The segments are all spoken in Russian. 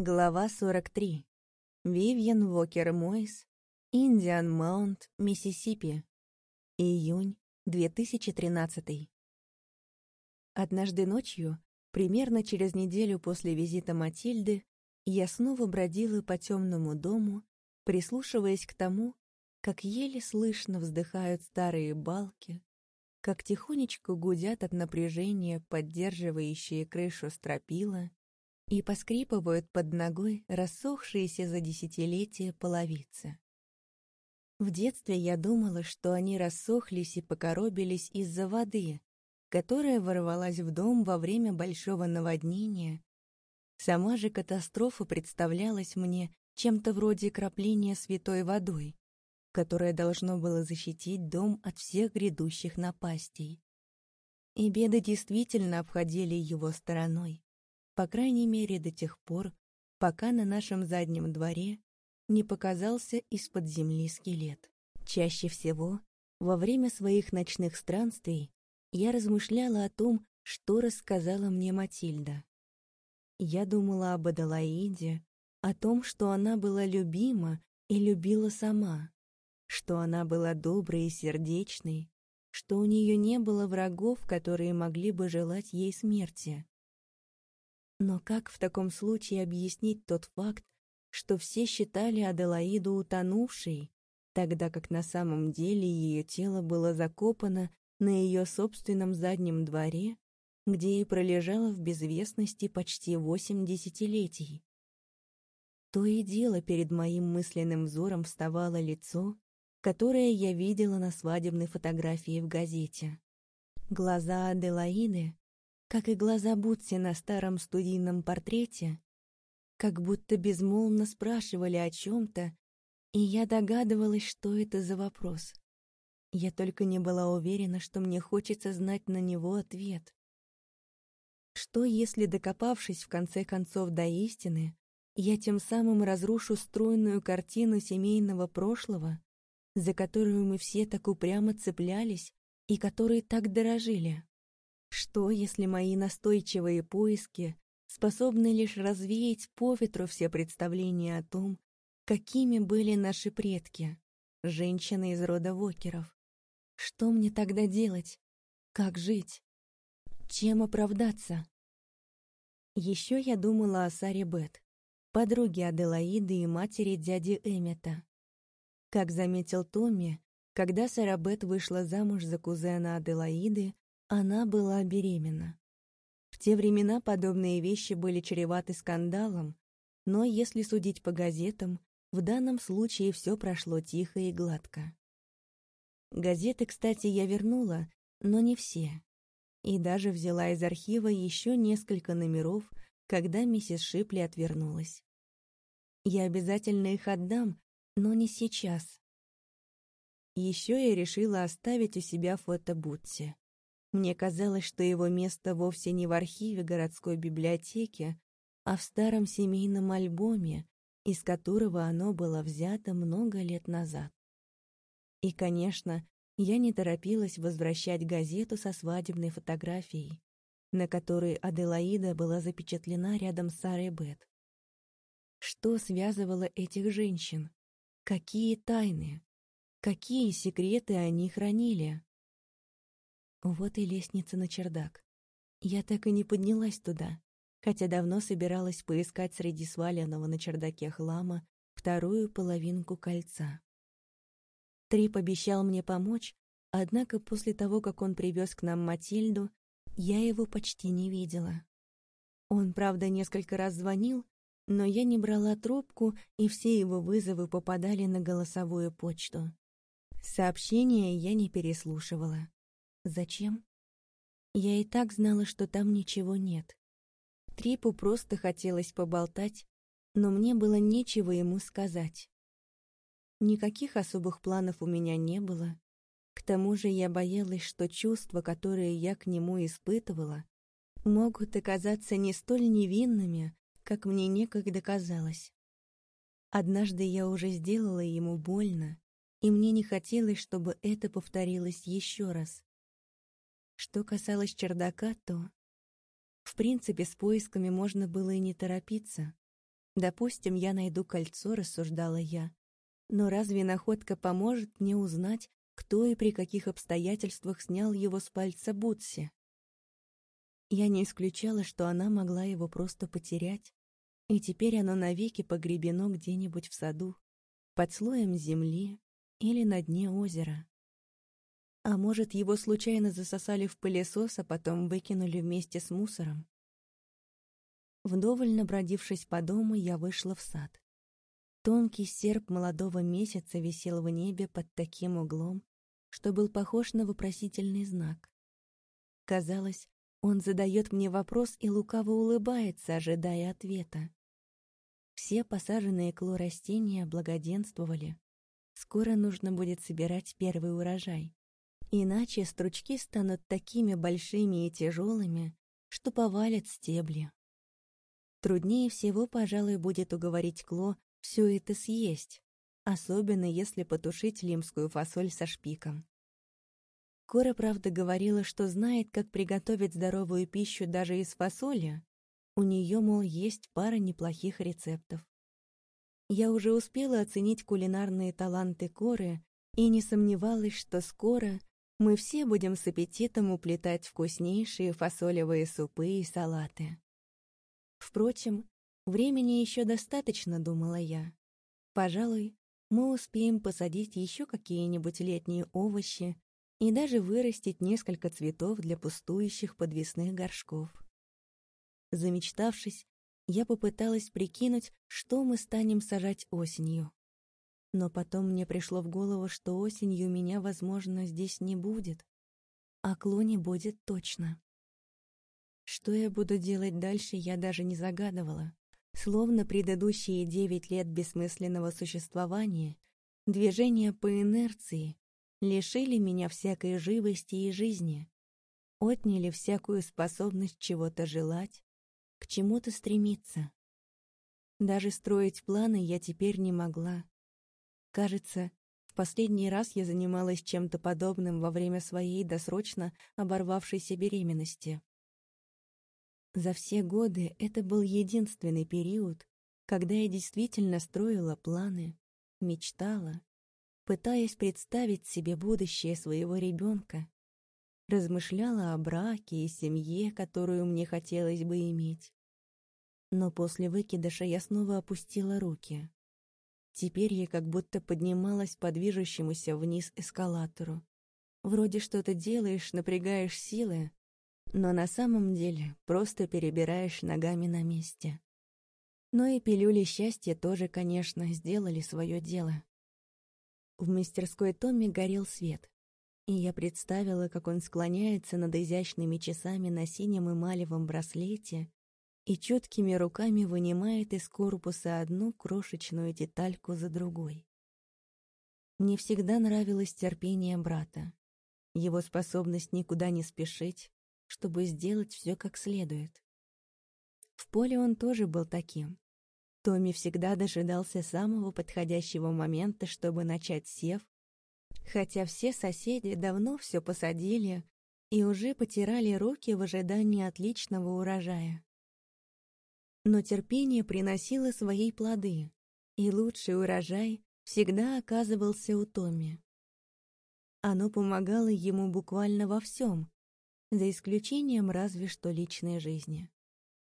Глава 43. Вивьен Вокер Мойс, Индиан Маунт, Миссисипи. Июнь 2013. Однажды ночью, примерно через неделю после визита Матильды, я снова бродила по темному дому, прислушиваясь к тому, как еле слышно вздыхают старые балки, как тихонечко гудят от напряжения поддерживающие крышу стропила и поскрипывают под ногой рассохшиеся за десятилетия половицы. В детстве я думала, что они рассохлись и покоробились из-за воды, которая ворвалась в дом во время большого наводнения. Сама же катастрофа представлялась мне чем-то вроде крапления святой водой, которое должно было защитить дом от всех грядущих напастей. И беды действительно обходили его стороной, по крайней мере до тех пор, пока на нашем заднем дворе не показался из-под земли скелет. Чаще всего, во время своих ночных странствий, я размышляла о том, что рассказала мне Матильда. Я думала об Адалаиде, о том, что она была любима и любила сама, что она была доброй и сердечной, что у нее не было врагов, которые могли бы желать ей смерти. Но как в таком случае объяснить тот факт, что все считали Аделаиду утонувшей, тогда как на самом деле ее тело было закопано на ее собственном заднем дворе, где и пролежало в безвестности почти восемь десятилетий. То и дело перед моим мысленным взором вставало лицо, которое я видела на свадебной фотографии в газете. Глаза Аделаиды, как и глаза Бутси на старом студийном портрете, как будто безмолвно спрашивали о чем-то, и я догадывалась, что это за вопрос. Я только не была уверена, что мне хочется знать на него ответ. Что, если, докопавшись в конце концов до истины, я тем самым разрушу стройную картину семейного прошлого, за которую мы все так упрямо цеплялись и которой так дорожили? Что, если мои настойчивые поиски способны лишь развеять по ветру все представления о том, какими были наши предки, женщины из рода Вокеров. Что мне тогда делать? Как жить? Чем оправдаться? Еще я думала о Саре Бет, подруге Аделаиды и матери дяди Эммета. Как заметил Томми, когда Сара Бет вышла замуж за кузена Аделаиды, она была беременна. В те времена подобные вещи были чреваты скандалом, но если судить по газетам, в данном случае все прошло тихо и гладко. Газеты, кстати, я вернула, но не все. И даже взяла из архива еще несколько номеров, когда миссис Шипли отвернулась. Я обязательно их отдам, но не сейчас. Еще я решила оставить у себя фото Бутси. Мне казалось, что его место вовсе не в архиве городской библиотеки, а в старом семейном альбоме, из которого оно было взято много лет назад. И, конечно, я не торопилась возвращать газету со свадебной фотографией, на которой Аделаида была запечатлена рядом с Сарой Бет. Что связывало этих женщин? Какие тайны? Какие секреты они хранили? Вот и лестница на чердак. Я так и не поднялась туда, хотя давно собиралась поискать среди сваленного на чердаке хлама вторую половинку кольца. Трип обещал мне помочь, однако после того, как он привез к нам Матильду, я его почти не видела. Он, правда, несколько раз звонил, но я не брала трубку, и все его вызовы попадали на голосовую почту. Сообщения я не переслушивала. Зачем? Я и так знала, что там ничего нет. Трипу просто хотелось поболтать, но мне было нечего ему сказать. Никаких особых планов у меня не было. К тому же я боялась, что чувства, которые я к нему испытывала, могут оказаться не столь невинными, как мне некогда казалось. Однажды я уже сделала ему больно, и мне не хотелось, чтобы это повторилось еще раз. Что касалось чердака, то... В принципе, с поисками можно было и не торопиться. Допустим, я найду кольцо, рассуждала я. Но разве находка поможет мне узнать, кто и при каких обстоятельствах снял его с пальца Бутси? Я не исключала, что она могла его просто потерять, и теперь оно навеки погребено где-нибудь в саду, под слоем земли или на дне озера. А может, его случайно засосали в пылесос, а потом выкинули вместе с мусором? Вдоволь набродившись по дому, я вышла в сад. Тонкий серп молодого месяца висел в небе под таким углом, что был похож на вопросительный знак. Казалось, он задает мне вопрос и лукаво улыбается, ожидая ответа. Все посаженные кло растения благоденствовали. Скоро нужно будет собирать первый урожай. Иначе стручки станут такими большими и тяжелыми, что повалят стебли. Труднее всего, пожалуй, будет уговорить Кло все это съесть, особенно если потушить лимскую фасоль со шпиком. Кора, правда, говорила, что знает, как приготовить здоровую пищу даже из фасоли. У нее, мол, есть пара неплохих рецептов. Я уже успела оценить кулинарные таланты Коры и не сомневалась, что скоро мы все будем с аппетитом уплетать вкуснейшие фасолевые супы и салаты. Впрочем, времени еще достаточно, думала я. Пожалуй, мы успеем посадить еще какие-нибудь летние овощи и даже вырастить несколько цветов для пустующих подвесных горшков. Замечтавшись, я попыталась прикинуть, что мы станем сажать осенью. Но потом мне пришло в голову, что осенью меня, возможно, здесь не будет, а клоне будет точно. Что я буду делать дальше, я даже не загадывала. Словно предыдущие девять лет бессмысленного существования, движения по инерции, лишили меня всякой живости и жизни, отняли всякую способность чего-то желать, к чему-то стремиться. Даже строить планы я теперь не могла. Кажется, в последний раз я занималась чем-то подобным во время своей досрочно оборвавшейся беременности. За все годы это был единственный период, когда я действительно строила планы, мечтала, пытаясь представить себе будущее своего ребенка, размышляла о браке и семье, которую мне хотелось бы иметь. Но после выкидыша я снова опустила руки. Теперь я как будто поднималась по движущемуся вниз эскалатору. Вроде что-то делаешь, напрягаешь силы, но на самом деле просто перебираешь ногами на месте. Но и пилюли счастья тоже, конечно, сделали свое дело. В мастерской Томми горел свет, и я представила, как он склоняется над изящными часами на синем эмалевом браслете и чуткими руками вынимает из корпуса одну крошечную детальку за другой. Мне всегда нравилось терпение брата, его способность никуда не спешить, чтобы сделать все как следует. В поле он тоже был таким. Томми всегда дожидался самого подходящего момента, чтобы начать сев, хотя все соседи давно все посадили и уже потирали руки в ожидании отличного урожая. Но терпение приносило свои плоды, и лучший урожай всегда оказывался у Томми. Оно помогало ему буквально во всем, за исключением разве что личной жизни.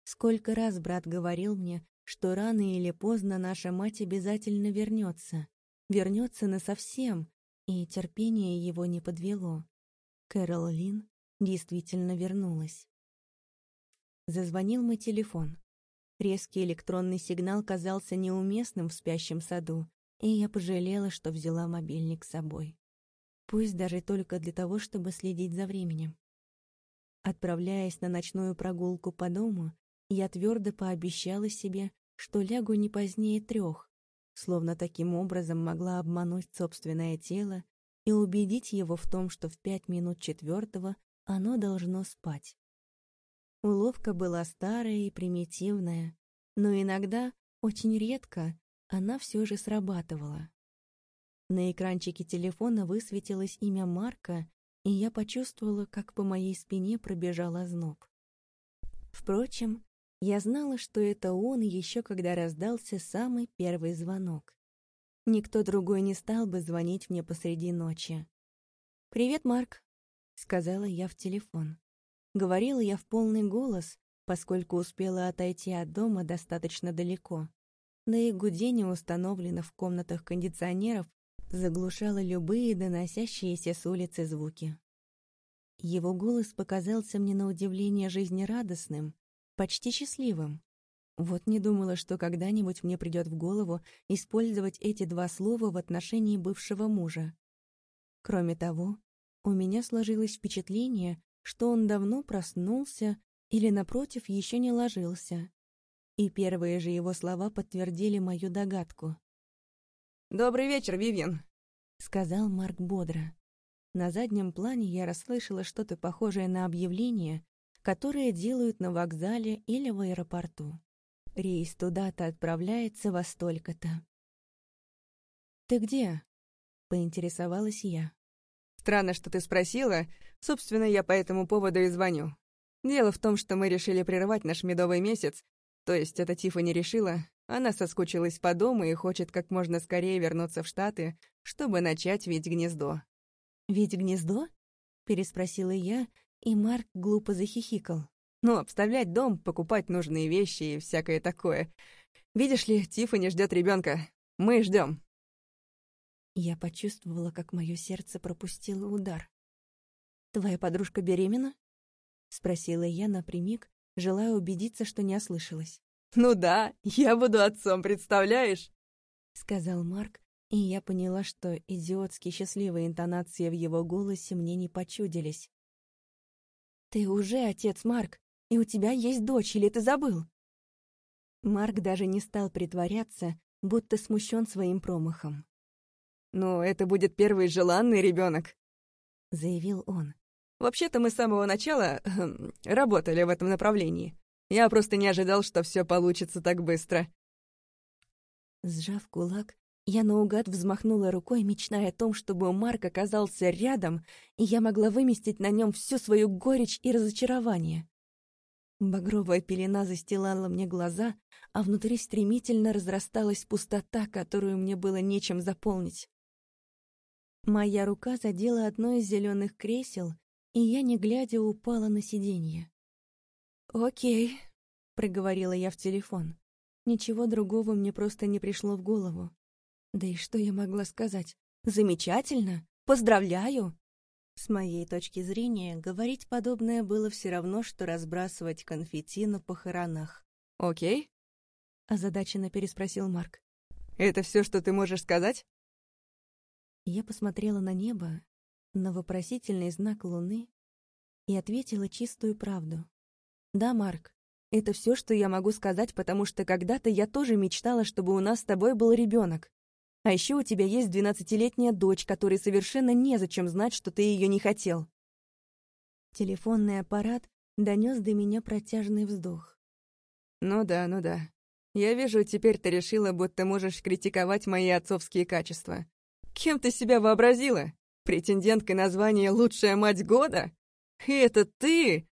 Сколько раз брат говорил мне, что рано или поздно наша мать обязательно вернется, вернется насовсем, и терпение его не подвело. Кэрол Лин действительно вернулась. Зазвонил мой телефон. Резкий электронный сигнал казался неуместным в спящем саду, и я пожалела, что взяла мобильник с собой. Пусть даже только для того, чтобы следить за временем. Отправляясь на ночную прогулку по дому, я твердо пообещала себе, что лягу не позднее трех, словно таким образом могла обмануть собственное тело и убедить его в том, что в пять минут четвертого оно должно спать. Уловка была старая и примитивная, но иногда, очень редко, она все же срабатывала. На экранчике телефона высветилось имя Марка, и я почувствовала, как по моей спине пробежал озноб. Впрочем, Я знала, что это он еще когда раздался самый первый звонок. Никто другой не стал бы звонить мне посреди ночи. «Привет, Марк», — сказала я в телефон. Говорила я в полный голос, поскольку успела отойти от дома достаточно далеко. Да и гудение установлено в комнатах кондиционеров заглушало любые доносящиеся с улицы звуки. Его голос показался мне на удивление жизнерадостным, почти счастливым. Вот не думала, что когда-нибудь мне придет в голову использовать эти два слова в отношении бывшего мужа. Кроме того, у меня сложилось впечатление, что он давно проснулся или, напротив, еще не ложился. И первые же его слова подтвердили мою догадку. «Добрый вечер, Вивьен», — сказал Марк бодро. На заднем плане я расслышала что-то похожее на объявление, которое делают на вокзале или в аэропорту. Рейс туда-то отправляется во столько-то. «Ты где?» — поинтересовалась я. «Странно, что ты спросила. Собственно, я по этому поводу и звоню. Дело в том, что мы решили прервать наш медовый месяц. То есть это Тифа не решила. Она соскучилась по дому и хочет как можно скорее вернуться в Штаты, чтобы начать видеть гнездо. «Ведь гнездо?» — переспросила я, и Марк глупо захихикал. «Ну, обставлять дом, покупать нужные вещи и всякое такое. Видишь ли, Тиффани ждет ребенка. Мы ждем. Я почувствовала, как мое сердце пропустило удар. «Твоя подружка беременна?» — спросила я напрямик, желая убедиться, что не ослышалась. «Ну да, я буду отцом, представляешь?» — сказал Марк, и я поняла, что идиотски счастливые интонации в его голосе мне не почудились. «Ты уже отец, Марк, и у тебя есть дочь, или ты забыл?» Марк даже не стал притворяться, будто смущен своим промахом. «Ну, это будет первый желанный ребенок, заявил он. «Вообще-то мы с самого начала э, работали в этом направлении. Я просто не ожидал, что все получится так быстро». Сжав кулак, я наугад взмахнула рукой, мечтая о том, чтобы Марк оказался рядом, и я могла выместить на нем всю свою горечь и разочарование. Багровая пелена застилала мне глаза, а внутри стремительно разрасталась пустота, которую мне было нечем заполнить. Моя рука задела одно из зеленых кресел, и я, не глядя, упала на сиденье. «Окей», — проговорила я в телефон. Ничего другого мне просто не пришло в голову. Да и что я могла сказать? Замечательно! Поздравляю! С моей точки зрения, говорить подобное было все равно, что разбрасывать конфетти на похоронах. «Окей?» — озадаченно переспросил Марк. «Это все, что ты можешь сказать?» Я посмотрела на небо, на вопросительный знак луны и ответила чистую правду. «Да, Марк, это все, что я могу сказать, потому что когда-то я тоже мечтала, чтобы у нас с тобой был ребенок. А еще у тебя есть двенадцатилетняя дочь, которой совершенно незачем знать, что ты ее не хотел. Телефонный аппарат донес до меня протяжный вздох. Ну да, ну да. Я вижу, теперь ты решила, будто можешь критиковать мои отцовские качества. Кем ты себя вообразила? Претенденткой на звание «Лучшая мать года»? И это ты?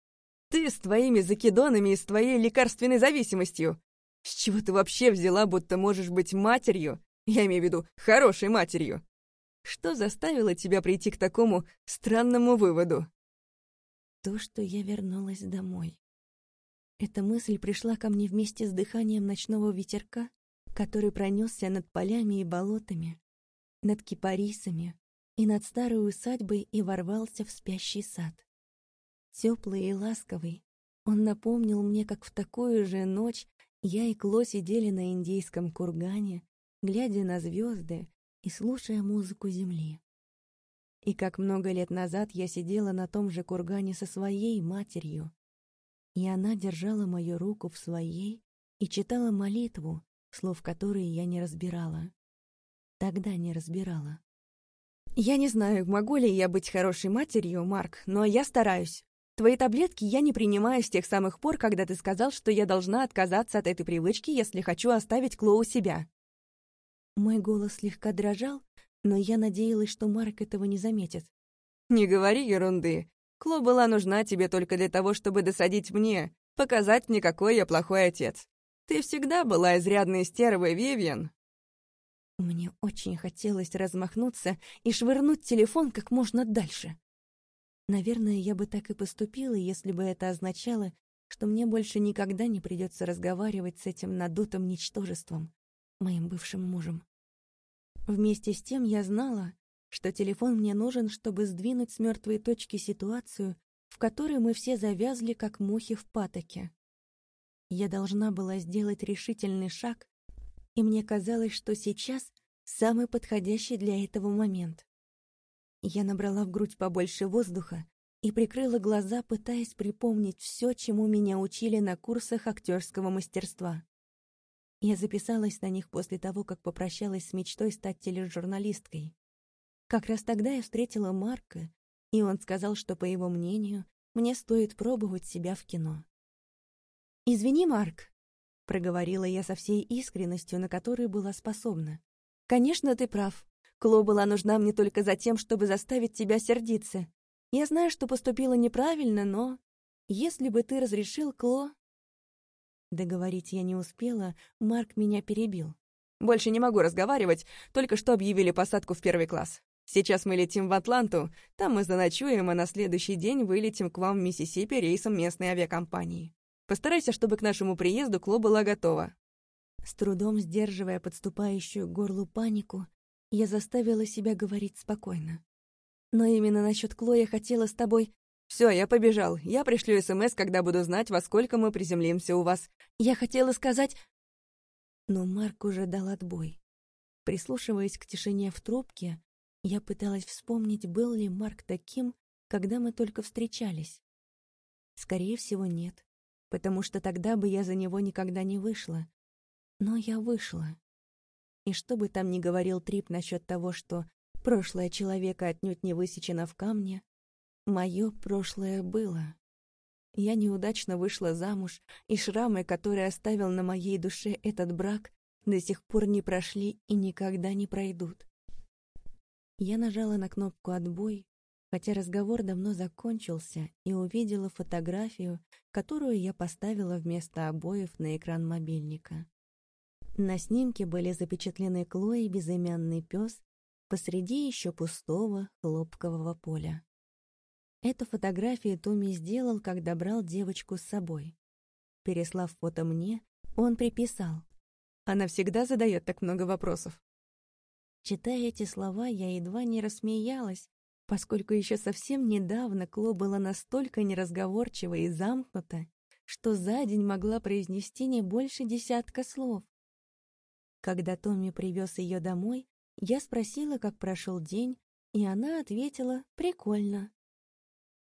Ты с твоими закидонами и с твоей лекарственной зависимостью. С чего ты вообще взяла, будто можешь быть матерью, я имею в виду хорошей матерью. Что заставило тебя прийти к такому странному выводу? То, что я вернулась домой. Эта мысль пришла ко мне вместе с дыханием ночного ветерка, который пронесся над полями и болотами, над кипарисами и над старой усадьбой и ворвался в спящий сад. Теплый и ласковый, он напомнил мне, как в такую же ночь я и Кло сидели на индейском кургане, глядя на звезды и слушая музыку земли. И как много лет назад я сидела на том же кургане со своей матерью, и она держала мою руку в своей и читала молитву, слов которой я не разбирала. Тогда не разбирала. «Я не знаю, могу ли я быть хорошей матерью, Марк, но я стараюсь. Твои таблетки я не принимаю с тех самых пор, когда ты сказал, что я должна отказаться от этой привычки, если хочу оставить Кло у себя. Мой голос слегка дрожал, но я надеялась, что Марк этого не заметит. «Не говори ерунды. Кло была нужна тебе только для того, чтобы досадить мне. Показать мне, какой я плохой отец. Ты всегда была изрядной стервой, Вивьен. Мне очень хотелось размахнуться и швырнуть телефон как можно дальше. Наверное, я бы так и поступила, если бы это означало, что мне больше никогда не придется разговаривать с этим надутым ничтожеством, моим бывшим мужем. Вместе с тем я знала, что телефон мне нужен, чтобы сдвинуть с мертвой точки ситуацию, в которой мы все завязли, как мухи в патоке. Я должна была сделать решительный шаг, и мне казалось, что сейчас самый подходящий для этого момент. Я набрала в грудь побольше воздуха и прикрыла глаза, пытаясь припомнить все, чему меня учили на курсах актерского мастерства. Я записалась на них после того, как попрощалась с мечтой стать тележурналисткой. Как раз тогда я встретила Марка, и он сказал, что, по его мнению, мне стоит пробовать себя в кино. «Извини, Марк», — проговорила я со всей искренностью, на которую была способна. «Конечно, ты прав. Кло была нужна мне только за тем, чтобы заставить тебя сердиться. Я знаю, что поступила неправильно, но... Если бы ты разрешил Кло...» Договорить я не успела, Марк меня перебил. «Больше не могу разговаривать, только что объявили посадку в первый класс. Сейчас мы летим в Атланту, там мы заночуем, а на следующий день вылетим к вам в Миссисипи рейсом местной авиакомпании. Постарайся, чтобы к нашему приезду Кло была готова». С трудом сдерживая подступающую к горлу панику, я заставила себя говорить спокойно. «Но именно насчет Кло я хотела с тобой...» «Все, я побежал. Я пришлю СМС, когда буду знать, во сколько мы приземлимся у вас. Я хотела сказать...» Но Марк уже дал отбой. Прислушиваясь к тишине в трубке, я пыталась вспомнить, был ли Марк таким, когда мы только встречались. Скорее всего, нет потому что тогда бы я за него никогда не вышла. Но я вышла. И что бы там ни говорил Трип насчет того, что прошлое человека отнюдь не высечено в камне, мое прошлое было. Я неудачно вышла замуж, и шрамы, которые оставил на моей душе этот брак, до сих пор не прошли и никогда не пройдут. Я нажала на кнопку «Отбой», хотя разговор давно закончился, и увидела фотографию, которую я поставила вместо обоев на экран мобильника. На снимке были запечатлены Кло и безымянный пес посреди еще пустого хлопкового поля. Эту фотографию Томми сделал, когда брал девочку с собой. Переслав фото мне, он приписал. Она всегда задает так много вопросов. Читая эти слова, я едва не рассмеялась, поскольку еще совсем недавно Кло была настолько неразговорчива и замкнута, что за день могла произнести не больше десятка слов. Когда Томми привез ее домой, я спросила, как прошел день, и она ответила «прикольно».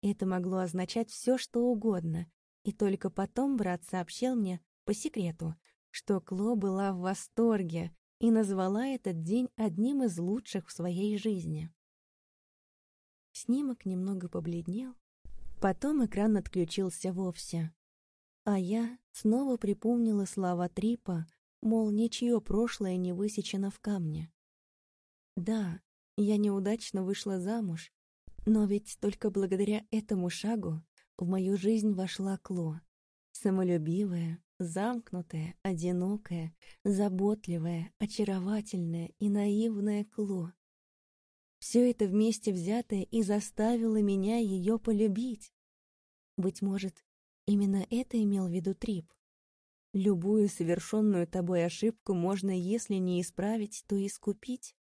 Это могло означать все, что угодно, и только потом брат сообщил мне, по секрету, что Кло была в восторге и назвала этот день одним из лучших в своей жизни. Снимок немного побледнел, потом экран отключился вовсе. А я снова припомнила слова Трипа, мол, ничье прошлое не высечено в камне. Да, я неудачно вышла замуж, но ведь только благодаря этому шагу в мою жизнь вошла Кло. Самолюбивая, замкнутая, одинокая, заботливая, очаровательная и наивная Кло. Все это вместе взятое и заставило меня ее полюбить. Быть может, именно это имел в виду Трип. Любую совершенную тобой ошибку можно, если не исправить, то искупить.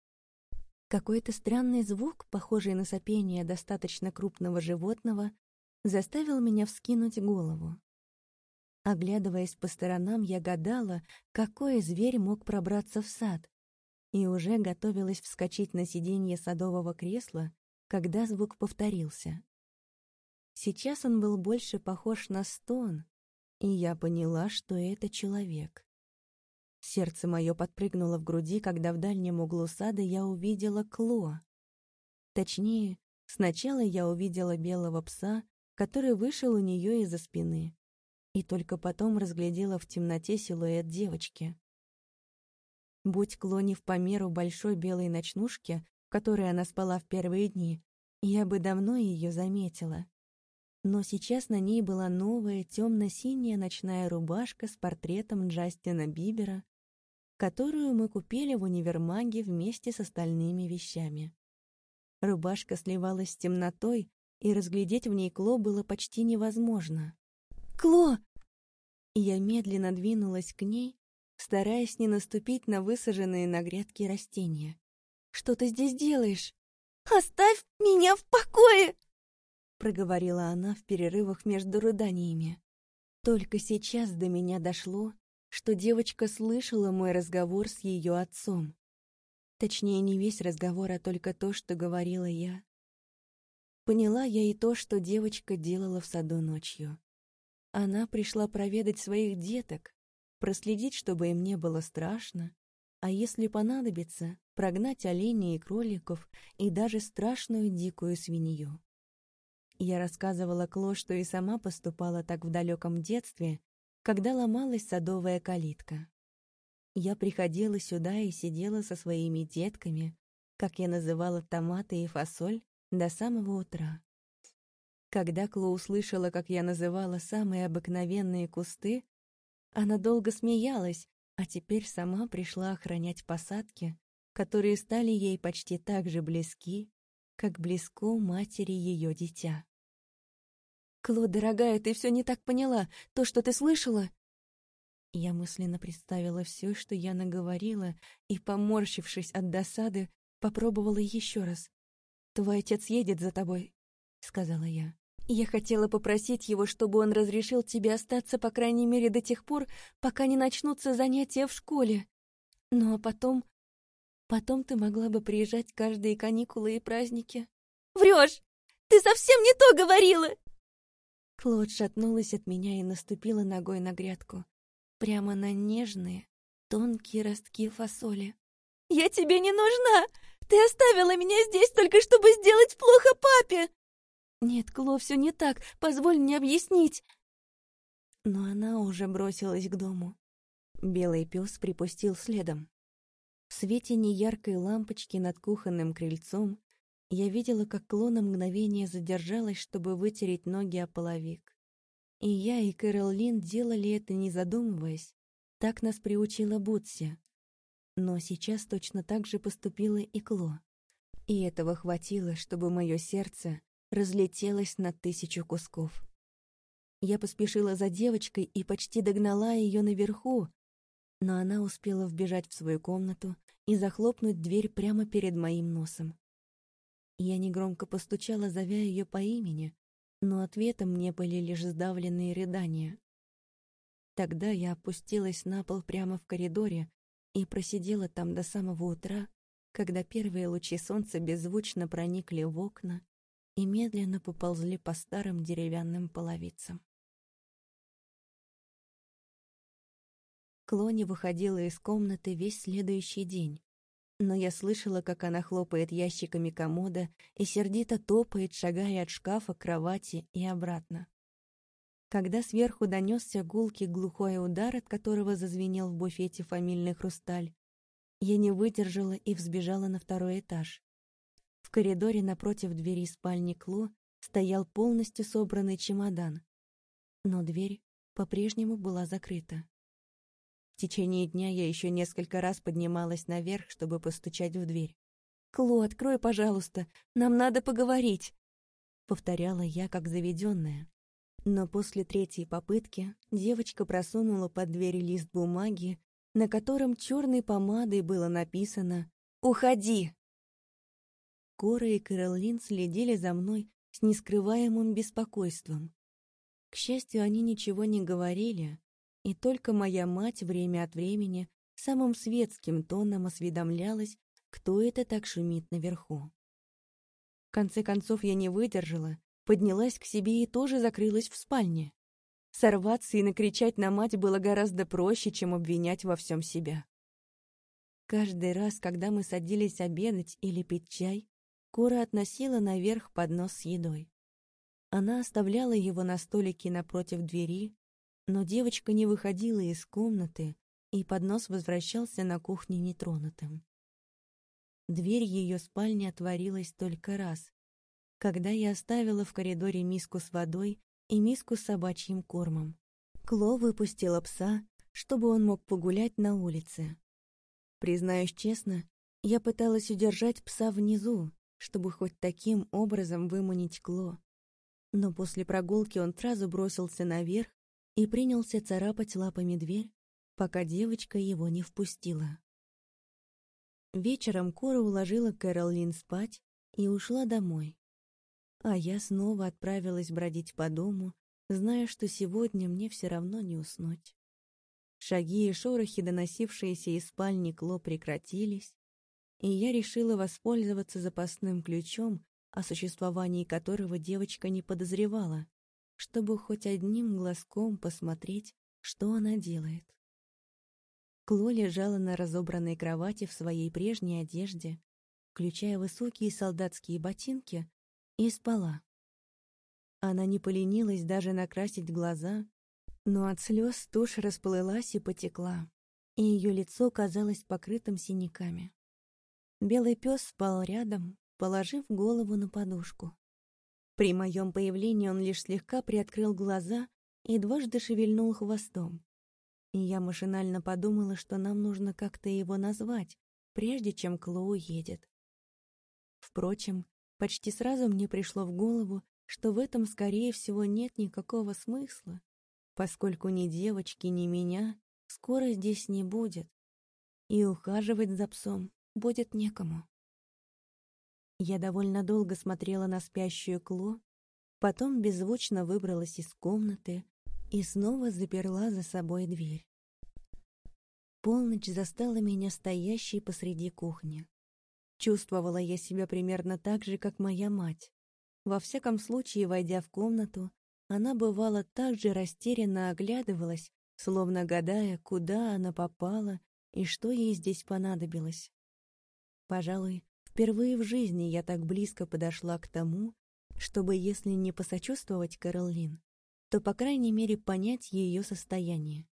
Какой-то странный звук, похожий на сопение достаточно крупного животного, заставил меня вскинуть голову. Оглядываясь по сторонам, я гадала, какой зверь мог пробраться в сад, и уже готовилась вскочить на сиденье садового кресла, когда звук повторился. Сейчас он был больше похож на стон, и я поняла, что это человек. Сердце мое подпрыгнуло в груди, когда в дальнем углу сада я увидела Кло. Точнее, сначала я увидела белого пса, который вышел у нее из-за спины, и только потом разглядела в темноте силуэт девочки. Будь Клони в по меру большой белой ночнушке, в которой она спала в первые дни, я бы давно ее заметила. но сейчас на ней была новая темно-синяя ночная рубашка с портретом Джастина Бибера, которую мы купили в универмаге вместе с остальными вещами. Рубашка сливалась с темнотой, и разглядеть в ней Кло было почти невозможно. «Кло!» Я медленно двинулась к ней, стараясь не наступить на высаженные на грядке растения. «Что ты здесь делаешь?» «Оставь меня в покое!» проговорила она в перерывах между рыданиями. Только сейчас до меня дошло, что девочка слышала мой разговор с ее отцом. Точнее, не весь разговор, а только то, что говорила я. Поняла я и то, что девочка делала в саду ночью. Она пришла проведать своих деток, проследить, чтобы им не было страшно, а если понадобится, прогнать оленей и кроликов и даже страшную дикую свинью. Я рассказывала Кло, что и сама поступала так в далеком детстве, когда ломалась садовая калитка. Я приходила сюда и сидела со своими детками, как я называла томаты и фасоль, до самого утра. Когда Кло услышала, как я называла самые обыкновенные кусты, она долго смеялась, а теперь сама пришла охранять посадки, которые стали ей почти так же близки, как близко матери ее дитя. «Клод, дорогая, ты все не так поняла. То, что ты слышала...» Я мысленно представила все, что я наговорила, и, поморщившись от досады, попробовала еще раз. «Твой отец едет за тобой», — сказала я. «Я хотела попросить его, чтобы он разрешил тебе остаться, по крайней мере, до тех пор, пока не начнутся занятия в школе. Ну а потом... Потом ты могла бы приезжать каждые каникулы и праздники». «Врешь! Ты совсем не то говорила!» Клод шатнулась от меня и наступила ногой на грядку. Прямо на нежные, тонкие ростки фасоли. «Я тебе не нужна! Ты оставила меня здесь только чтобы сделать плохо папе!» «Нет, Кло, все не так. Позволь мне объяснить!» Но она уже бросилась к дому. Белый пес припустил следом. В свете неяркой лампочки над кухонным крыльцом я видела, как Кло на мгновение задержалась, чтобы вытереть ноги о половик. И я, и Кэрол Лин делали это, не задумываясь. Так нас приучила Бутси. Но сейчас точно так же поступила и Кло. И этого хватило, чтобы мое сердце разлетелось на тысячу кусков. Я поспешила за девочкой и почти догнала ее наверху, но она успела вбежать в свою комнату и захлопнуть дверь прямо перед моим носом. Я негромко постучала, зовя ее по имени, но ответом мне были лишь сдавленные рыдания. Тогда я опустилась на пол прямо в коридоре и просидела там до самого утра, когда первые лучи солнца беззвучно проникли в окна и медленно поползли по старым деревянным половицам. Клони выходила из комнаты весь следующий день, но я слышала, как она хлопает ящиками комода и сердито топает, шагая от шкафа к кровати и обратно. Когда сверху донесся гулкий глухой удар, от которого зазвенел в буфете фамильный хрусталь, я не выдержала и взбежала на второй этаж. В коридоре напротив двери спальни Кло стоял полностью собранный чемодан, но дверь по-прежнему была закрыта. В течение дня я еще несколько раз поднималась наверх, чтобы постучать в дверь. «Кло, открой, пожалуйста, нам надо поговорить!» Повторяла я, как заведенная. Но после третьей попытки девочка просунула под дверь лист бумаги, на котором черной помадой было написано «Уходи!». Кора и Кэролин следили за мной с нескрываемым беспокойством. К счастью, они ничего не говорили, и только моя мать время от времени самым светским тоном осведомлялась, кто это так шумит наверху. В конце концов я не выдержала, поднялась к себе и тоже закрылась в спальне. Сорваться и накричать на мать было гораздо проще, чем обвинять во всем себя. Каждый раз, когда мы садились обедать или пить чай, Кора относила наверх поднос с едой. Она оставляла его на столике напротив двери, но девочка не выходила из комнаты, и поднос возвращался на кухню нетронутым. Дверь ее спальни отворилась только раз, когда я оставила в коридоре миску с водой и миску с собачьим кормом. Кло выпустила пса, чтобы он мог погулять на улице. Признаюсь честно, я пыталась удержать пса внизу, чтобы хоть таким образом выманить Кло. Но после прогулки он сразу бросился наверх и принялся царапать лапами дверь, пока девочка его не впустила. Вечером Кора уложила Кэролин спать и ушла домой. А я снова отправилась бродить по дому, зная, что сегодня мне все равно не уснуть. Шаги и шорохи, доносившиеся из спальни Кло, прекратились, и я решила воспользоваться запасным ключом, о существовании которого девочка не подозревала, чтобы хоть одним глазком посмотреть, что она делает. Кло лежала на разобранной кровати в своей прежней одежде, включая высокие солдатские ботинки, и спала. Она не поленилась даже накрасить глаза, но от слез тушь расплылась и потекла, и ее лицо казалось покрытым синяками. Белый пес спал рядом, положив голову на подушку. При моем появлении он лишь слегка приоткрыл глаза и дважды шевельнул хвостом. И я машинально подумала, что нам нужно как-то его назвать, прежде чем Кло уедет. Впрочем, Почти сразу мне пришло в голову, что в этом, скорее всего, нет никакого смысла, поскольку ни девочки, ни меня скоро здесь не будет, и ухаживать за псом будет некому. Я довольно долго смотрела на спящую Кло, потом беззвучно выбралась из комнаты и снова заперла за собой дверь. Полночь застала меня стоящей посреди кухни. Чувствовала я себя примерно так же, как моя мать. Во всяком случае, войдя в комнату, она бывала так же растерянно оглядывалась, словно гадая, куда она попала и что ей здесь понадобилось. Пожалуй, впервые в жизни я так близко подошла к тому, чтобы, если не посочувствовать Кэролин, то, по крайней мере, понять ее состояние.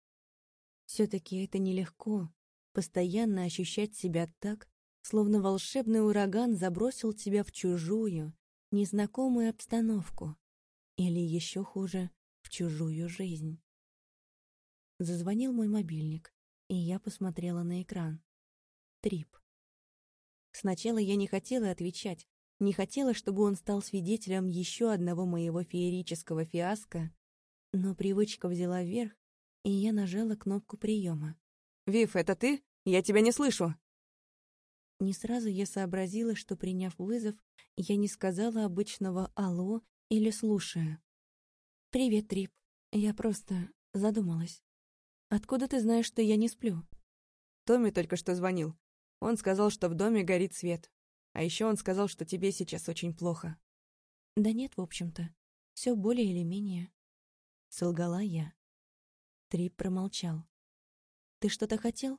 Все-таки это нелегко, постоянно ощущать себя так, словно волшебный ураган забросил тебя в чужую, незнакомую обстановку, или еще хуже, в чужую жизнь. Зазвонил мой мобильник, и я посмотрела на экран. Трип. Сначала я не хотела отвечать, не хотела, чтобы он стал свидетелем еще одного моего феерического фиаско, но привычка взяла верх, и я нажала кнопку приема. «Вив, это ты? Я тебя не слышу!» Не сразу я сообразила, что, приняв вызов, я не сказала обычного «алло» или «слушая». «Привет, Трип. Я просто задумалась. Откуда ты знаешь, что я не сплю?» Томми только что звонил. Он сказал, что в доме горит свет. А еще он сказал, что тебе сейчас очень плохо. «Да нет, в общем-то. Все более или менее». Солгала я. Трип промолчал. «Ты что-то хотел?»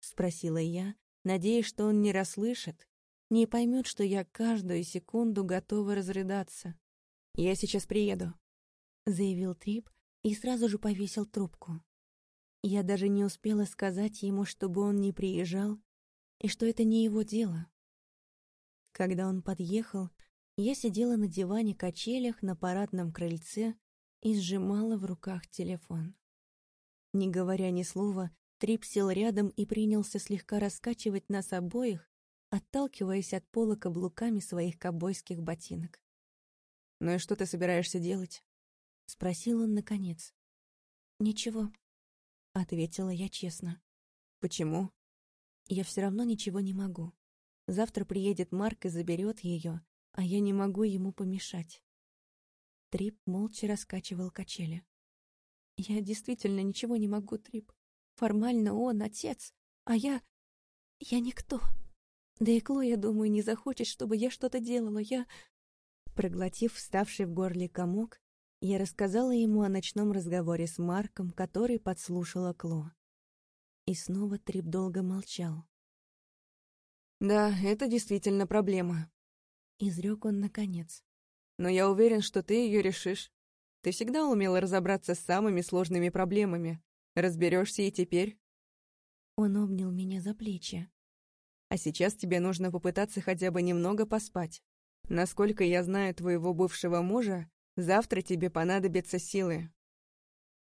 Спросила я, надеясь, что он не расслышит, не поймет, что я каждую секунду готова разрыдаться. «Я сейчас приеду», — заявил Трип и сразу же повесил трубку. Я даже не успела сказать ему, чтобы он не приезжал, и что это не его дело. Когда он подъехал, я сидела на диване-качелях на парадном крыльце и сжимала в руках телефон. Не говоря ни слова, Трип сел рядом и принялся слегка раскачивать нас обоих, отталкиваясь от пола каблуками своих кобойских ботинок. «Ну и что ты собираешься делать?» — спросил он наконец. «Ничего», — ответила я честно. «Почему?» «Я все равно ничего не могу. Завтра приедет Марк и заберет ее, а я не могу ему помешать». Трип молча раскачивал качели. «Я действительно ничего не могу, Трип. Формально он отец, а я... я никто. Да и Кло, я думаю, не захочет, чтобы я что-то делала. Я... Проглотив вставший в горле комок, я рассказала ему о ночном разговоре с Марком, который подслушала Кло. И снова Трип долго молчал. «Да, это действительно проблема», — изрек он наконец. «Но я уверен, что ты ее решишь. Ты всегда умела разобраться с самыми сложными проблемами. Разберешься и теперь?» Он обнял меня за плечи. «А сейчас тебе нужно попытаться хотя бы немного поспать. Насколько я знаю твоего бывшего мужа, завтра тебе понадобятся силы».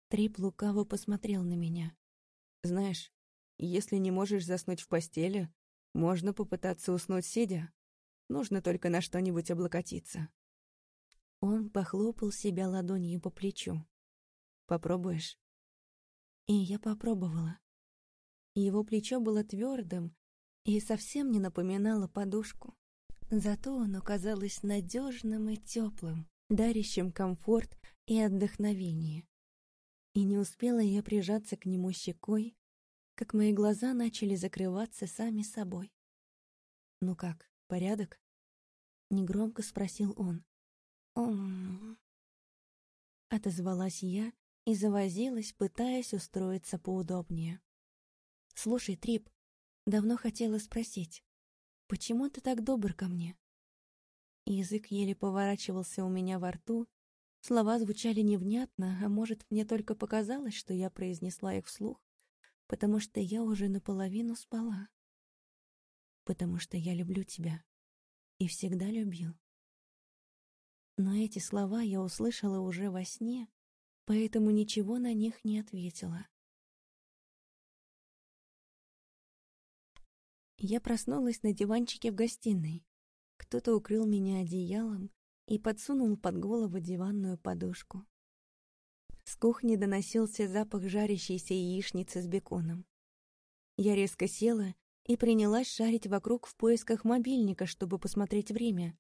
Трип лукаво посмотрел на меня. «Знаешь, если не можешь заснуть в постели, можно попытаться уснуть сидя. Нужно только на что-нибудь облокотиться». Он похлопал себя ладонью по плечу. «Попробуешь?» И я попробовала. Его плечо было твердым и совсем не напоминало подушку. Зато оно казалось надежным и теплым, дарящим комфорт и отдохновение. И не успела я прижаться к нему щекой, как мои глаза начали закрываться сами собой. «Ну как, порядок?» — негромко спросил он. «Ом...» Отозвалась я и завозилась, пытаясь устроиться поудобнее. «Слушай, Трип, давно хотела спросить, почему ты так добр ко мне?» Язык еле поворачивался у меня во рту, слова звучали невнятно, а может, мне только показалось, что я произнесла их вслух, потому что я уже наполовину спала. Потому что я люблю тебя и всегда любил. Но эти слова я услышала уже во сне, поэтому ничего на них не ответила. Я проснулась на диванчике в гостиной. Кто-то укрыл меня одеялом и подсунул под голову диванную подушку. С кухни доносился запах жарящейся яичницы с беконом. Я резко села и принялась шарить вокруг в поисках мобильника, чтобы посмотреть время.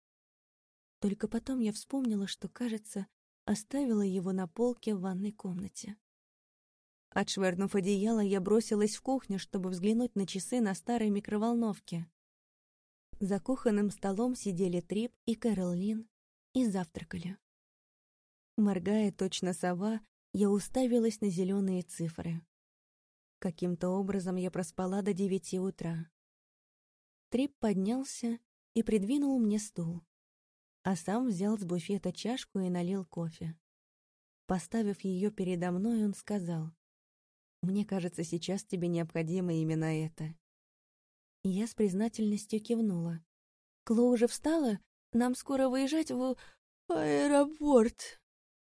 Только потом я вспомнила, что, кажется, оставила его на полке в ванной комнате. Отшвырнув одеяло, я бросилась в кухню, чтобы взглянуть на часы на старой микроволновке. За кухонным столом сидели Трип и Кэрол и завтракали. Моргая точно сова, я уставилась на зеленые цифры. Каким-то образом я проспала до девяти утра. Трип поднялся и придвинул мне стул, а сам взял с буфета чашку и налил кофе. Поставив ее передо мной, он сказал, мне кажется, сейчас тебе необходимо именно это. Я с признательностью кивнула. Кло уже встала? Нам скоро выезжать в аэропорт.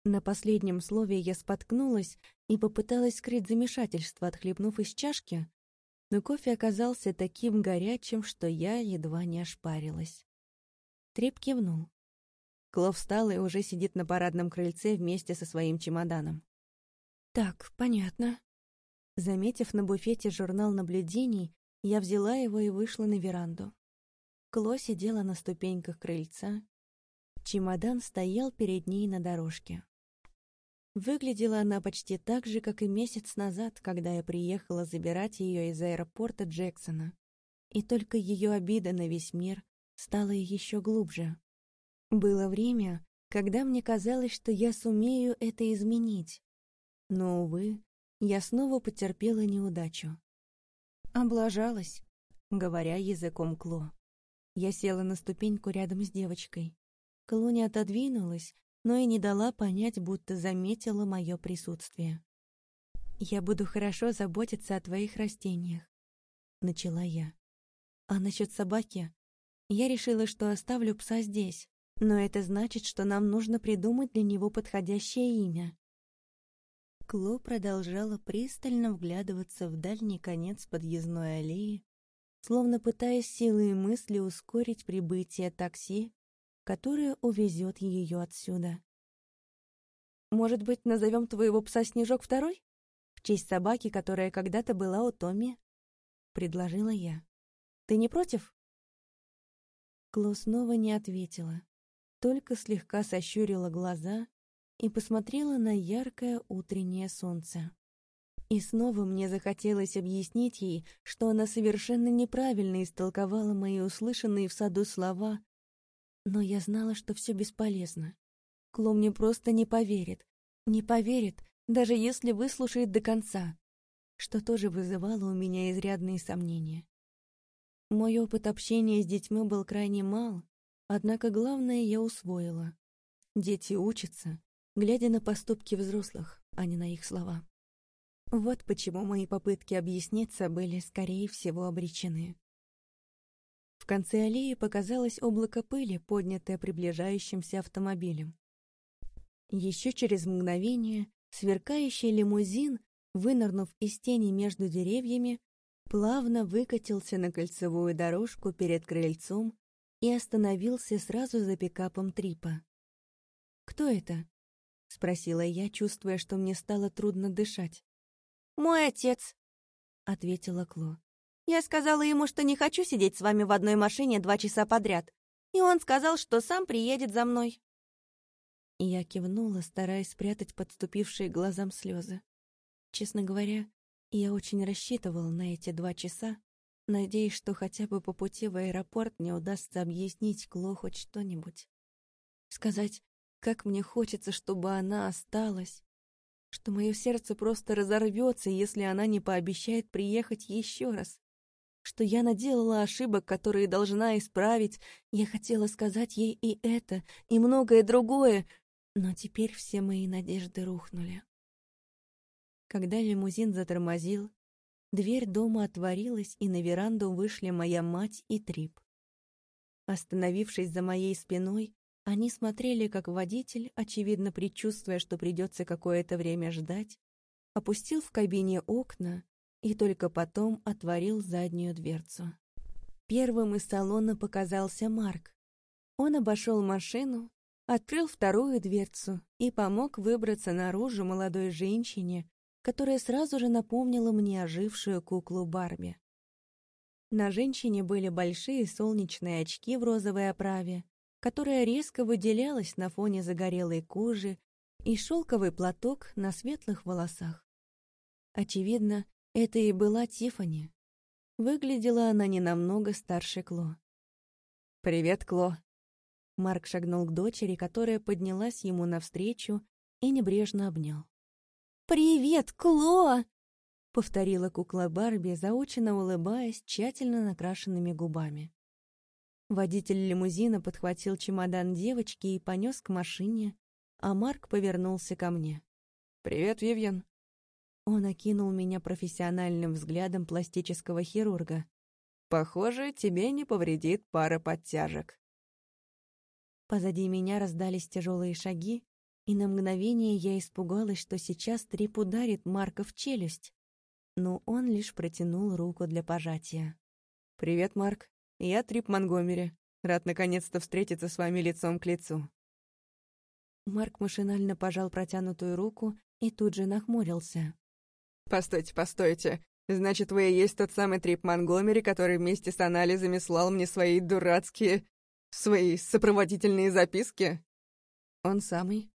На последнем слове я споткнулась и попыталась скрыть замешательство, отхлебнув из чашки, но кофе оказался таким горячим, что я едва не ошпарилась. Треп кивнул. Кло встала и уже сидит на парадном крыльце вместе со своим чемоданом. «Так, понятно», Заметив на буфете журнал наблюдений, я взяла его и вышла на веранду. Кло сидела на ступеньках крыльца. Чемодан стоял перед ней на дорожке. Выглядела она почти так же, как и месяц назад, когда я приехала забирать ее из аэропорта Джексона. И только ее обида на весь мир стала еще глубже. Было время, когда мне казалось, что я сумею это изменить. Но, увы, я снова потерпела неудачу. Облажалась, говоря языком Кло. Я села на ступеньку рядом с девочкой. Кло не отодвинулась, но и не дала понять, будто заметила мое присутствие. «Я буду хорошо заботиться о твоих растениях», — начала я. «А насчет собаки? Я решила, что оставлю пса здесь, но это значит, что нам нужно придумать для него подходящее имя. Кло продолжала пристально вглядываться в дальний конец подъездной аллеи, словно пытаясь силой мысли ускорить прибытие такси, которое увезет ее отсюда. «Может быть, назовем твоего пса Снежок Второй? В честь собаки, которая когда-то была у Томми?» — предложила я. «Ты не против?» Кло снова не ответила, только слегка сощурила глаза и посмотрела на яркое утреннее солнце. И снова мне захотелось объяснить ей, что она совершенно неправильно истолковала мои услышанные в саду слова, но я знала, что все бесполезно. Кло мне просто не поверит, не поверит, даже если выслушает до конца, что тоже вызывало у меня изрядные сомнения. Мой опыт общения с детьми был крайне мал, однако главное я усвоила. Дети учатся, глядя на поступки взрослых, а не на их слова. Вот почему мои попытки объясниться были, скорее всего, обречены. В конце аллеи показалось облако пыли, поднятое приближающимся автомобилем. Еще через мгновение сверкающий лимузин, вынырнув из тени между деревьями, плавно выкатился на кольцевую дорожку перед крыльцом и остановился сразу за пикапом Трипа. «Кто это?» — спросила я, чувствуя, что мне стало трудно дышать. «Мой отец», — ответила Кло. «Я сказала ему, что не хочу сидеть с вами в одной машине два часа подряд, и он сказал, что сам приедет за мной». Я кивнула, стараясь спрятать подступившие глазам слезы. Честно говоря, я очень рассчитывала на эти два часа, надеясь, что хотя бы по пути в аэропорт мне удастся объяснить Кло хоть что-нибудь. Сказать, как мне хочется, чтобы она осталась, что мое сердце просто разорвется, если она не пообещает приехать еще раз, что я наделала ошибок, которые должна исправить. Я хотела сказать ей и это, и многое другое, но теперь все мои надежды рухнули. Когда лимузин затормозил, дверь дома отворилась, и на веранду вышли моя мать и Трип. Остановившись за моей спиной, они смотрели, как водитель, очевидно предчувствуя, что придется какое-то время ждать, опустил в кабине окна и только потом отворил заднюю дверцу. Первым из салона показался Марк. Он обошел машину, открыл вторую дверцу и помог выбраться наружу молодой женщине, которая сразу же напомнила мне ожившую куклу Барби. На женщине были большие солнечные очки в розовой оправе, которая резко выделялась на фоне загорелой кожи и шелковый платок на светлых волосах. Очевидно, это и была Тифани. Выглядела она не намного старше Кло. «Привет, Кло», Марк шагнул к дочери, которая поднялась ему навстречу и небрежно обнял. «Привет, Кло!» — повторила кукла Барби, заученно улыбаясь тщательно накрашенными губами. Водитель лимузина подхватил чемодан девочки и понес к машине, а Марк повернулся ко мне. «Привет, Вивьен!» Он окинул меня профессиональным взглядом пластического хирурга. «Похоже, тебе не повредит пара подтяжек». Позади меня раздались тяжелые шаги, и на мгновение я испугалась, что сейчас Трип ударит Марка в челюсть. Но он лишь протянул руку для пожатия. «Привет, Марк. Я Трип Монгомери. Рад наконец-то встретиться с вами лицом к лицу». Марк машинально пожал протянутую руку и тут же нахмурился. «Постойте, постойте. Значит, вы и есть тот самый Трип Монгомери, который вместе с анализами слал мне свои дурацкие Свои сопроводительные записки? Он самый.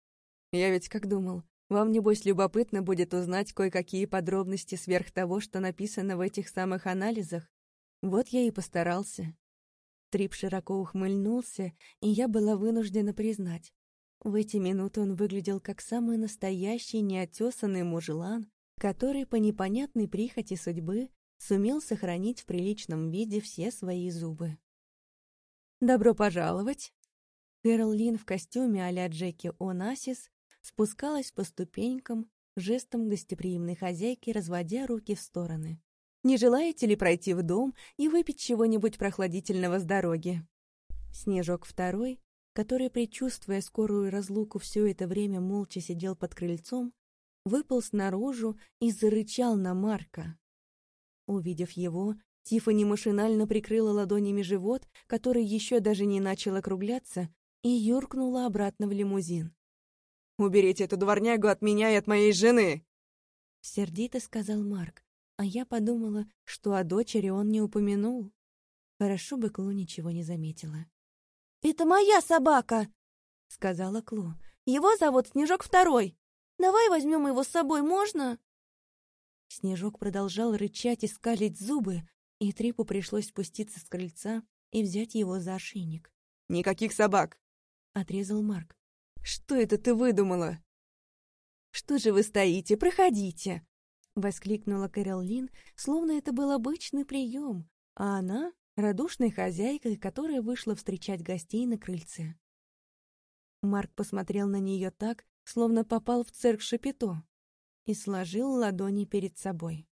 Я ведь как думал, вам, небось, любопытно будет узнать кое-какие подробности сверх того, что написано в этих самых анализах. Вот я и постарался. Трип широко ухмыльнулся, и я была вынуждена признать. В эти минуты он выглядел как самый настоящий неотесанный мужлан, который по непонятной прихоти судьбы сумел сохранить в приличном виде все свои зубы. «Добро пожаловать!» Кэрол Лин в костюме а-ля Джеки Онасис спускалась по ступенькам, жестом гостеприимной хозяйки, разводя руки в стороны. «Не желаете ли пройти в дом и выпить чего-нибудь прохладительного с дороги?» Снежок второй, который, предчувствуя скорую разлуку, все это время молча сидел под крыльцом, выпал снаружи и зарычал на Марка. Увидев его, Тиффани машинально прикрыла ладонями живот, который еще даже не начал округляться, и юркнула обратно в лимузин. «Уберите эту дворнягу от меня и от моей жены!» Сердито сказал Марк, а я подумала, что о дочери он не упомянул. Хорошо бы Кло ничего не заметила. «Это моя собака!» — сказала Кло. «Его зовут Снежок Второй. Давай возьмем его с собой, можно?» Снежок продолжал рычать и скалить зубы, и Трипу пришлось спуститься с крыльца и взять его за ошейник. «Никаких собак!» — отрезал Марк. «Что это ты выдумала?» «Что же вы стоите? Проходите!» — воскликнула Кэрол Лин, словно это был обычный прием, а она — радушной хозяйкой, которая вышла встречать гостей на крыльце. Марк посмотрел на нее так, словно попал в цирк Шапито, и сложил ладони перед собой.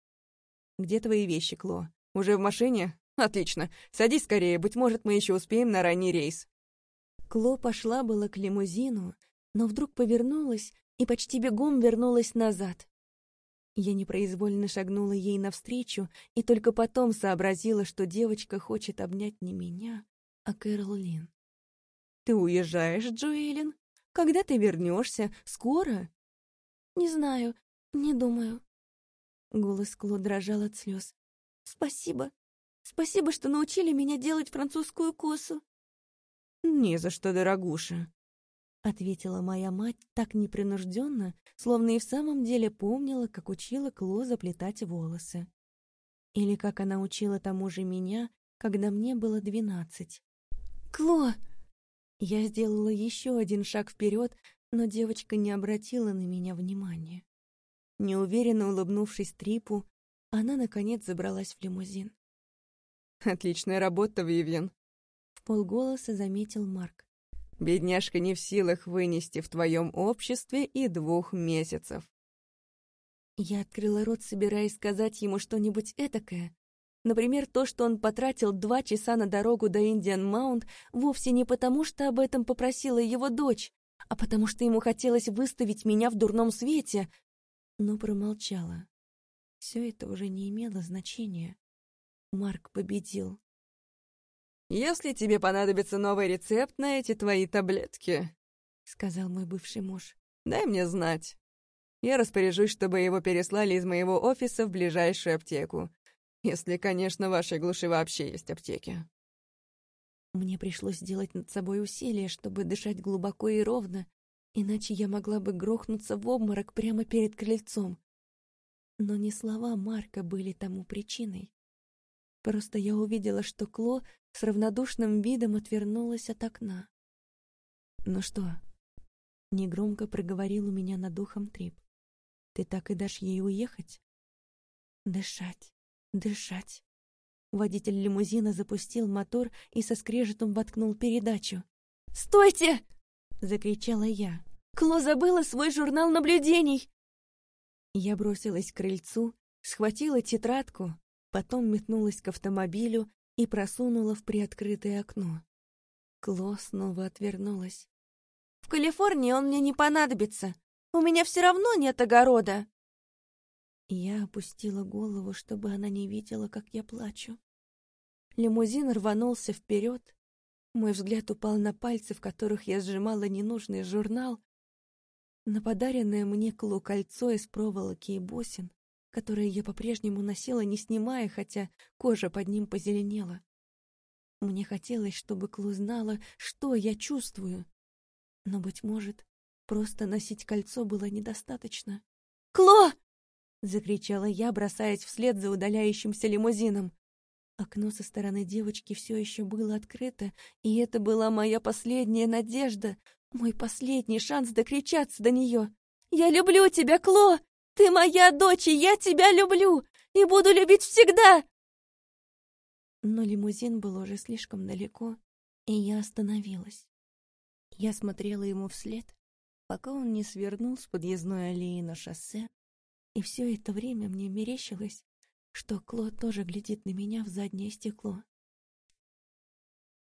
«Где твои вещи, Кло? Уже в машине? Отлично. Садись скорее, быть может, мы еще успеем на ранний рейс. Кло пошла было к лимузину, но вдруг повернулась и почти бегом вернулась назад. Я непроизвольно шагнула ей навстречу и только потом сообразила, что девочка хочет обнять не меня, а Кэрол Лин. «Ты уезжаешь, Джоэлин? Когда ты вернешься? Скоро?» «Не знаю, не думаю». Голос Кло дрожал от слез. «Спасибо. Спасибо, что научили меня делать французскую косу». «Не за что, дорогуша», — ответила моя мать так непринужденно, словно и в самом деле помнила, как учила Кло заплетать волосы. Или как она учила тому же меня, когда мне было двенадцать. «Кло!» Я сделала еще один шаг вперед, но девочка не обратила на меня внимания. Неуверенно улыбнувшись Трипу, она, наконец, забралась в лимузин. «Отличная работа, Вивьен!» В полголоса заметил Марк. Бедняжка не в силах вынести в твоем обществе и двух месяцев. Я открыла рот, собираясь сказать ему что-нибудь этакое. Например, то, что он потратил два часа на дорогу до Индиан Маунт вовсе не потому, что об этом попросила его дочь, а потому что ему хотелось выставить меня в дурном свете, но промолчала. Все это уже не имело значения. Марк победил. «Если тебе понадобится новый рецепт на эти твои таблетки», — сказал мой бывший муж, — «дай мне знать. Я распоряжусь, чтобы его переслали из моего офиса в ближайшую аптеку. Если, конечно, в вашей глуши вообще есть аптеки». Мне пришлось сделать над собой усилие, чтобы дышать глубоко и ровно, иначе я могла бы грохнуться в обморок прямо перед крыльцом. Но не слова Марка были тому причиной. Просто я увидела, что Кло с равнодушным видом отвернулась от окна. «Ну что?» — негромко проговорил у меня над духом Трип. «Ты так и дашь ей уехать?» «Дышать, дышать». Водитель лимузина запустил мотор и со скрежетом воткнул передачу. «Стойте!» — закричала я. «Кло забыла свой журнал наблюдений!» Я бросилась к крыльцу, схватила тетрадку, потом метнулась к автомобилю и просунула в приоткрытое окно. Кло снова отвернулась. «В Калифорнии он мне не понадобится. У меня все равно нет огорода!» Я опустила голову, чтобы она не видела, как я плачу. Лимузин рванулся вперед. Мой взгляд упал на пальцы, в которых я сжимала ненужный журнал, на подаренное мне Кло кольцо из проволоки и бусин, которое я по-прежнему носила, не снимая, хотя кожа под ним позеленела. Мне хотелось, чтобы Клу знала, что я чувствую. Но, быть может, просто носить кольцо было недостаточно. «Кло!» — закричала я, бросаясь вслед за удаляющимся лимузином. Окно со стороны девочки все еще было открыто, и это была моя последняя надежда, мой последний шанс докричаться до нее. «Я люблю тебя, Кло! Ты моя дочь, и я тебя люблю! И буду любить всегда!» Но лимузин был уже слишком далеко, и я остановилась. Я смотрела ему вслед, пока он не свернул с подъездной аллеи на шоссе, и все это время мне мерещилось, что Клод тоже глядит на меня в заднее стекло.